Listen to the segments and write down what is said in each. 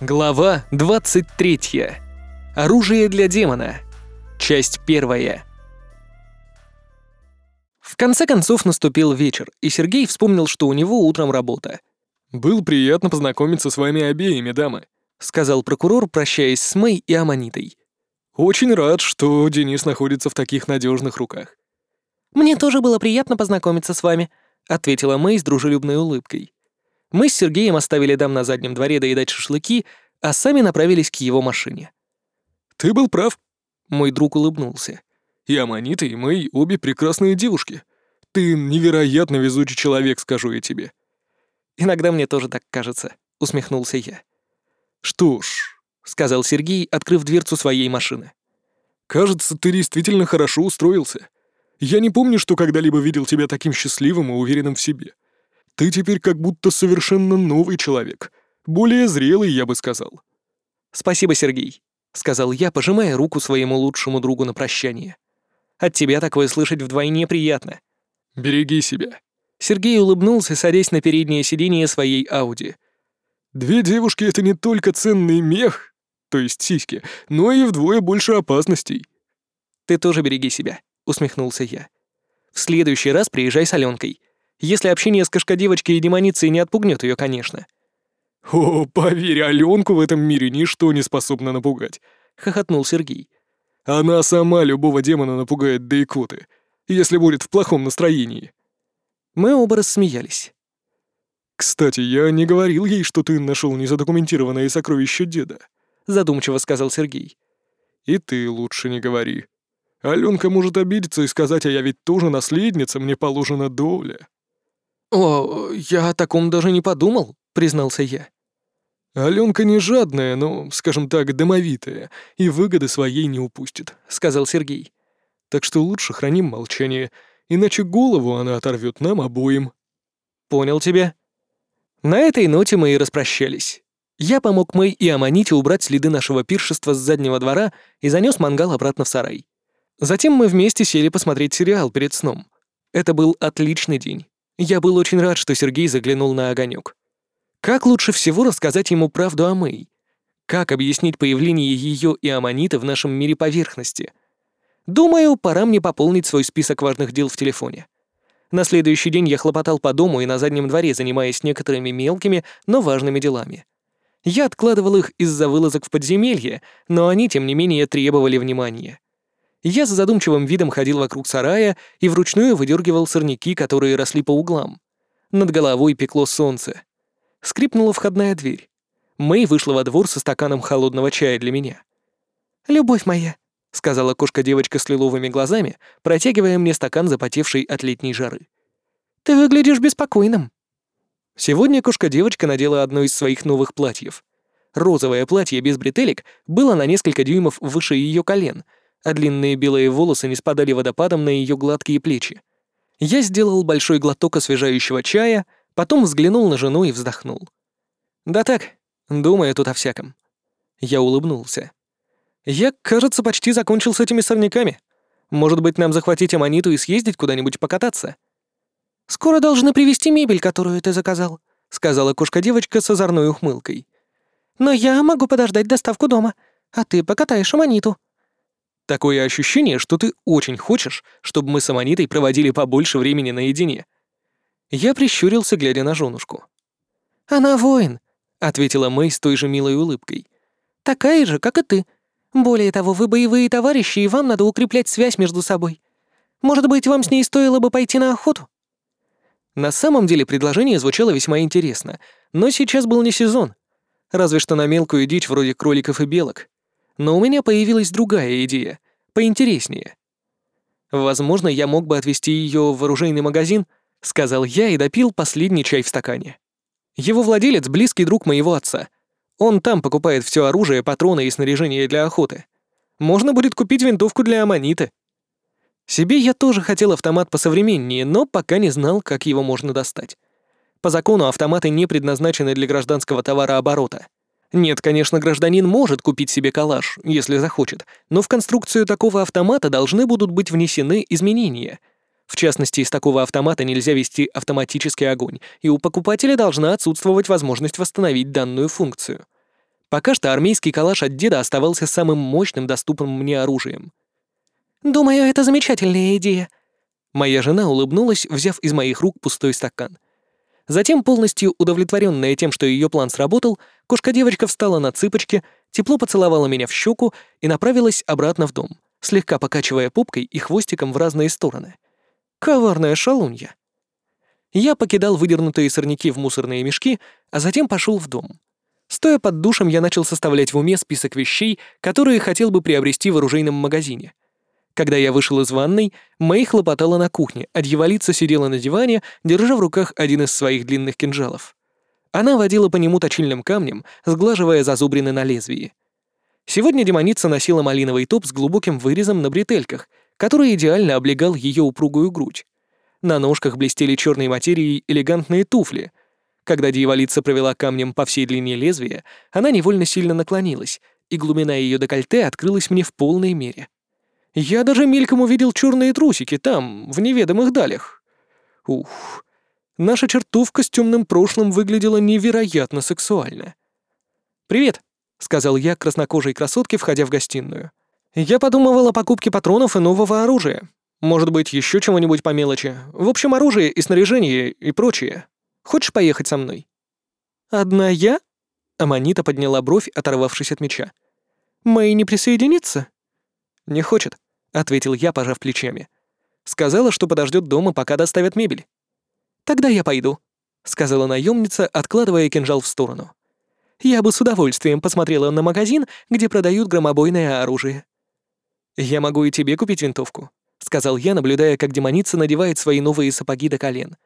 Глава 23. Оружие для демона. Часть первая. В конце концов наступил вечер, и Сергей вспомнил, что у него утром работа. «Был приятно познакомиться с вами обеими, дамы», — сказал прокурор, прощаясь с Мэй и Аманитой. «Очень рад, что Денис находится в таких надежных руках». «Мне тоже было приятно познакомиться с вами», — ответила Мэй с дружелюбной улыбкой. Мы с Сергеем оставили дам на заднем дворе доедать шашлыки, а сами направились к его машине. «Ты был прав», — мой друг улыбнулся. «И Аманита, и мы обе прекрасные девушки. Ты невероятно везучий человек, скажу я тебе». «Иногда мне тоже так кажется», — усмехнулся я. «Что ж», — сказал Сергей, открыв дверцу своей машины. «Кажется, ты действительно хорошо устроился. Я не помню, что когда-либо видел тебя таким счастливым и уверенным в себе. Ты теперь как будто совершенно новый человек. Более зрелый, я бы сказал». «Спасибо, Сергей», — сказал я, пожимая руку своему лучшему другу на прощание. «От тебя такое слышать вдвойне приятно». «Береги себя». Сергей улыбнулся, садясь на переднее сиденье своей Ауди. «Две девушки — это не только ценный мех, то есть сиськи, но и вдвое больше опасностей». «Ты тоже береги себя», — усмехнулся я. «В следующий раз приезжай с Аленкой. Если общение с кошкодевочкой и демоницей не отпугнет ее, конечно. «О, поверь, Аленку в этом мире ничто не способно напугать», — хохотнул Сергей. «Она сама любого демона напугает до икоты, если будет в плохом настроении». Мы оба рассмеялись. «Кстати, я не говорил ей, что ты нашел незадокументированное сокровище деда», — задумчиво сказал Сергей. «И ты лучше не говори. Аленка может обидеться и сказать, а я ведь тоже наследница, мне положена доля». «О, я о таком даже не подумал», — признался я. «Аленка не жадная, но, скажем так, домовитая, и выгоды своей не упустит», — сказал Сергей. «Так что лучше храним молчание, иначе голову она оторвет нам обоим». «Понял тебя». На этой ноте мы и распрощались. Я помог Мэй и Аманите убрать следы нашего пиршества с заднего двора и занес мангал обратно в сарай. Затем мы вместе сели посмотреть сериал перед сном. Это был отличный день. Я был очень рад, что Сергей заглянул на огонек. Как лучше всего рассказать ему правду о Мэй? Как объяснить появление ее и Аманита в нашем мире поверхности? Думаю, пора мне пополнить свой список важных дел в телефоне. На следующий день я хлопотал по дому и на заднем дворе, занимаясь некоторыми мелкими, но важными делами. Я откладывал их из-за вылазок в подземелье, но они, тем не менее, требовали внимания. Я с задумчивым видом ходил вокруг сарая и вручную выдергивал сорняки, которые росли по углам. Над головой пекло солнце. Скрипнула входная дверь. Мэй вышла во двор со стаканом холодного чая для меня. «Любовь моя», — сказала кошка-девочка с лиловыми глазами, протягивая мне стакан, запотевший от летней жары. «Ты выглядишь беспокойным». Сегодня кошка-девочка надела одно из своих новых платьев. Розовое платье без бретелек было на несколько дюймов выше ее колен — а длинные белые волосы не спадали водопадом на ее гладкие плечи. Я сделал большой глоток освежающего чая, потом взглянул на жену и вздохнул. «Да так, думаю тут о всяком». Я улыбнулся. «Я, кажется, почти закончил с этими сорняками. Может быть, нам захватить аммониту и съездить куда-нибудь покататься?» «Скоро должны привезти мебель, которую ты заказал», — сказала кошка-девочка с озорной ухмылкой. «Но я могу подождать доставку дома, а ты покатаешь аммониту». Такое ощущение, что ты очень хочешь, чтобы мы с Аманитой проводили побольше времени наедине. Я прищурился, глядя на женушку. «Она воин», — ответила Мэй с той же милой улыбкой. «Такая же, как и ты. Более того, вы боевые товарищи, и вам надо укреплять связь между собой. Может быть, вам с ней стоило бы пойти на охоту?» На самом деле предложение звучало весьма интересно, но сейчас был не сезон. Разве что на мелкую дичь вроде кроликов и белок. Но у меня появилась другая идея, поинтереснее. «Возможно, я мог бы отвезти ее в оружейный магазин», — сказал я и допил последний чай в стакане. Его владелец — близкий друг моего отца. Он там покупает все оружие, патроны и снаряжение для охоты. Можно будет купить винтовку для аммониты. Себе я тоже хотел автомат посовременнее, но пока не знал, как его можно достать. По закону автоматы не предназначены для гражданского товарооборота. Нет, конечно, гражданин может купить себе калаш, если захочет, но в конструкцию такого автомата должны будут быть внесены изменения. В частности, из такого автомата нельзя вести автоматический огонь, и у покупателя должна отсутствовать возможность восстановить данную функцию. Пока что армейский калаш от деда оставался самым мощным доступным мне оружием. «Думаю, это замечательная идея». Моя жена улыбнулась, взяв из моих рук пустой стакан. Затем, полностью удовлетворенная тем, что ее план сработал, кошка-девочка встала на цыпочки, тепло поцеловала меня в щеку и направилась обратно в дом, слегка покачивая попкой и хвостиком в разные стороны. Коварная шалунья. Я покидал выдернутые сорняки в мусорные мешки, а затем пошел в дом. Стоя под душем, я начал составлять в уме список вещей, которые хотел бы приобрести в оружейном магазине. Когда я вышел из ванной, Мэй хлопотала на кухне, а дьяволица сидела на диване, держа в руках один из своих длинных кинжалов. Она водила по нему точильным камнем, сглаживая зазубрины на лезвии. Сегодня демоница носила малиновый топ с глубоким вырезом на бретельках, который идеально облегал ее упругую грудь. На ножках блестели черной материей элегантные туфли. Когда дьяволица провела камнем по всей длине лезвия, она невольно сильно наклонилась, и глубина ее декольте открылась мне в полной мере. Я даже мельком увидел черные трусики там, в неведомых далях. Ух, наша чертовка с темным прошлым выглядела невероятно сексуально. «Привет», — сказал я краснокожей красотке, входя в гостиную. «Я подумывал о покупке патронов и нового оружия. Может быть, еще чего-нибудь по мелочи. В общем, оружие и снаряжение и прочее. Хочешь поехать со мной?» «Одна я?» Аманита подняла бровь, оторвавшись от меча. «Мэй не присоединится?» «Не хочет», — ответил я, пожав плечами. «Сказала, что подождет дома, пока доставят мебель». «Тогда я пойду», — сказала наемница, откладывая кинжал в сторону. «Я бы с удовольствием посмотрела на магазин, где продают громобойное оружие». «Я могу и тебе купить винтовку», — сказал я, наблюдая, как демоница надевает свои новые сапоги до колен.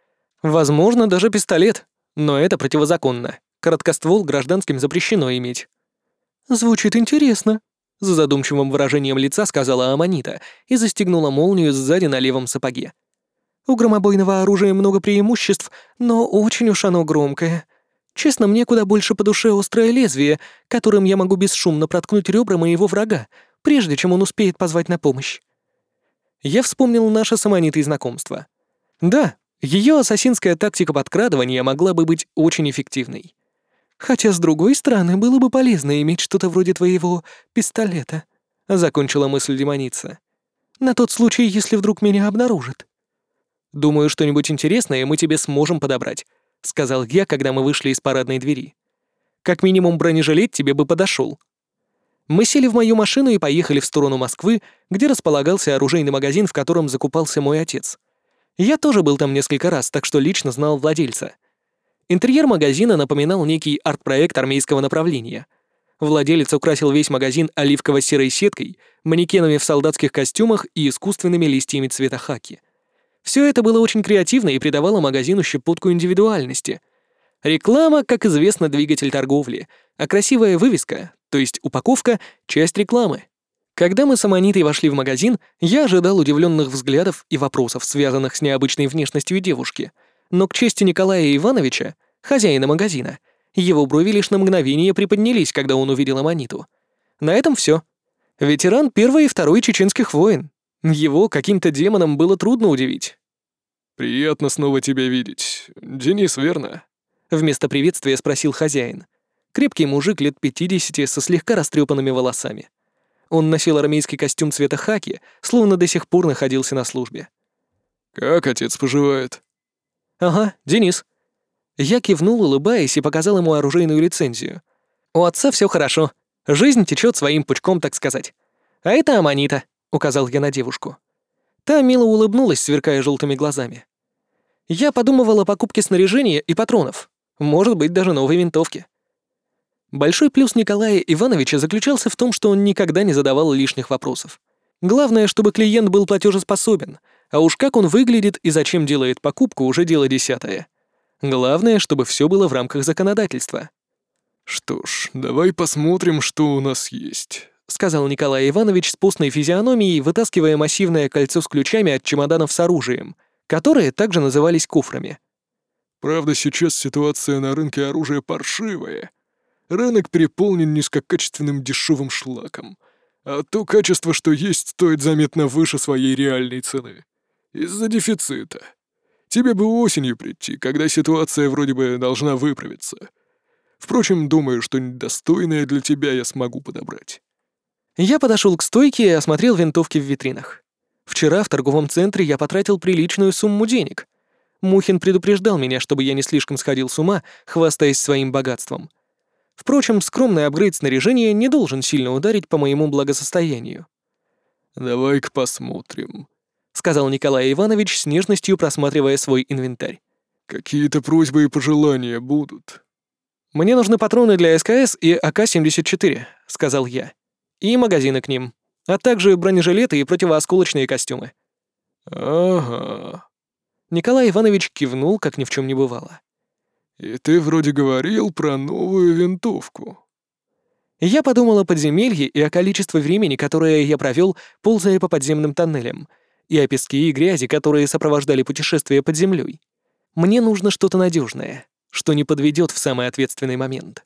«Возможно, даже пистолет, но это противозаконно. Короткоствол гражданским запрещено иметь». «Звучит интересно», с задумчивым выражением лица сказала Аманита и застегнула молнию сзади на левом сапоге. «У громобойного оружия много преимуществ, но очень уж оно громкое. Честно, мне куда больше по душе острое лезвие, которым я могу бесшумно проткнуть ребра моего врага, прежде чем он успеет позвать на помощь». Я вспомнил наше с Аманитой знакомство. Да, ее ассасинская тактика подкрадывания могла бы быть очень эффективной. Хотя, с другой стороны, было бы полезно иметь что-то вроде твоего пистолета», — закончила мысль демоница. «На тот случай, если вдруг меня обнаружат». «Думаю, что-нибудь интересное мы тебе сможем подобрать», — сказал я, когда мы вышли из парадной двери. «Как минимум бронежилет тебе бы подошел. Мы сели в мою машину и поехали в сторону Москвы, где располагался оружейный магазин, в котором закупался мой отец. Я тоже был там несколько раз, так что лично знал владельца. Интерьер магазина напоминал некий арт-проект армейского направления. Владелец украсил весь магазин оливково-серой сеткой, манекенами в солдатских костюмах и искусственными листьями цвета хаки. Все это было очень креативно и придавало магазину щепотку индивидуальности. Реклама, как известно, двигатель торговли, а красивая вывеска, то есть упаковка, — часть рекламы. Когда мы с Аманитой вошли в магазин, я ожидал удивленных взглядов и вопросов, связанных с необычной внешностью девушки — но к чести Николая Ивановича, хозяина магазина, его брови лишь на мгновение приподнялись, когда он увидел Аманиту. На этом все. Ветеран Первой и Второй чеченских войн. Его каким-то демоном было трудно удивить. «Приятно снова тебя видеть. Денис, верно?» Вместо приветствия спросил хозяин. Крепкий мужик лет 50 со слегка растрепанными волосами. Он носил армейский костюм цвета хаки, словно до сих пор находился на службе. «Как отец поживает?» «Ага, Денис». Я кивнул, улыбаясь, и показал ему оружейную лицензию. «У отца все хорошо. Жизнь течет своим пучком, так сказать. А это Аманита», — указал я на девушку. Та мило улыбнулась, сверкая желтыми глазами. Я подумывал о покупке снаряжения и патронов. Может быть, даже новой винтовки. Большой плюс Николая Ивановича заключался в том, что он никогда не задавал лишних вопросов. Главное, чтобы клиент был платежеспособен — а уж как он выглядит и зачем делает покупку, уже дело десятое. Главное, чтобы все было в рамках законодательства. «Что ж, давай посмотрим, что у нас есть», — сказал Николай Иванович с постной физиономией, вытаскивая массивное кольцо с ключами от чемоданов с оружием, которые также назывались куфрами. «Правда, сейчас ситуация на рынке оружия паршивая. Рынок переполнен низкокачественным дешевым шлаком, а то качество, что есть, стоит заметно выше своей реальной цены. Из-за дефицита. Тебе бы осенью прийти, когда ситуация вроде бы должна выправиться. Впрочем, думаю, что недостойное для тебя я смогу подобрать». Я подошел к стойке и осмотрел винтовки в витринах. Вчера в торговом центре я потратил приличную сумму денег. Мухин предупреждал меня, чтобы я не слишком сходил с ума, хвастаясь своим богатством. Впрочем, скромный апгрейд снаряжения не должен сильно ударить по моему благосостоянию. «Давай-ка посмотрим», — сказал Николай Иванович с нежностью просматривая свой инвентарь. «Какие-то просьбы и пожелания будут?» «Мне нужны патроны для СКС и АК-74», — сказал я. «И магазины к ним, а также бронежилеты и противоосколочные костюмы». «Ага». Николай Иванович кивнул, как ни в чем не бывало. «И ты вроде говорил про новую винтовку». Я подумал о подземелье и о количестве времени, которое я провел, ползая по подземным тоннелям, и о песке и грязи, которые сопровождали путешествие под землей. Мне нужно что-то надежное, что не подведет в самый ответственный момент.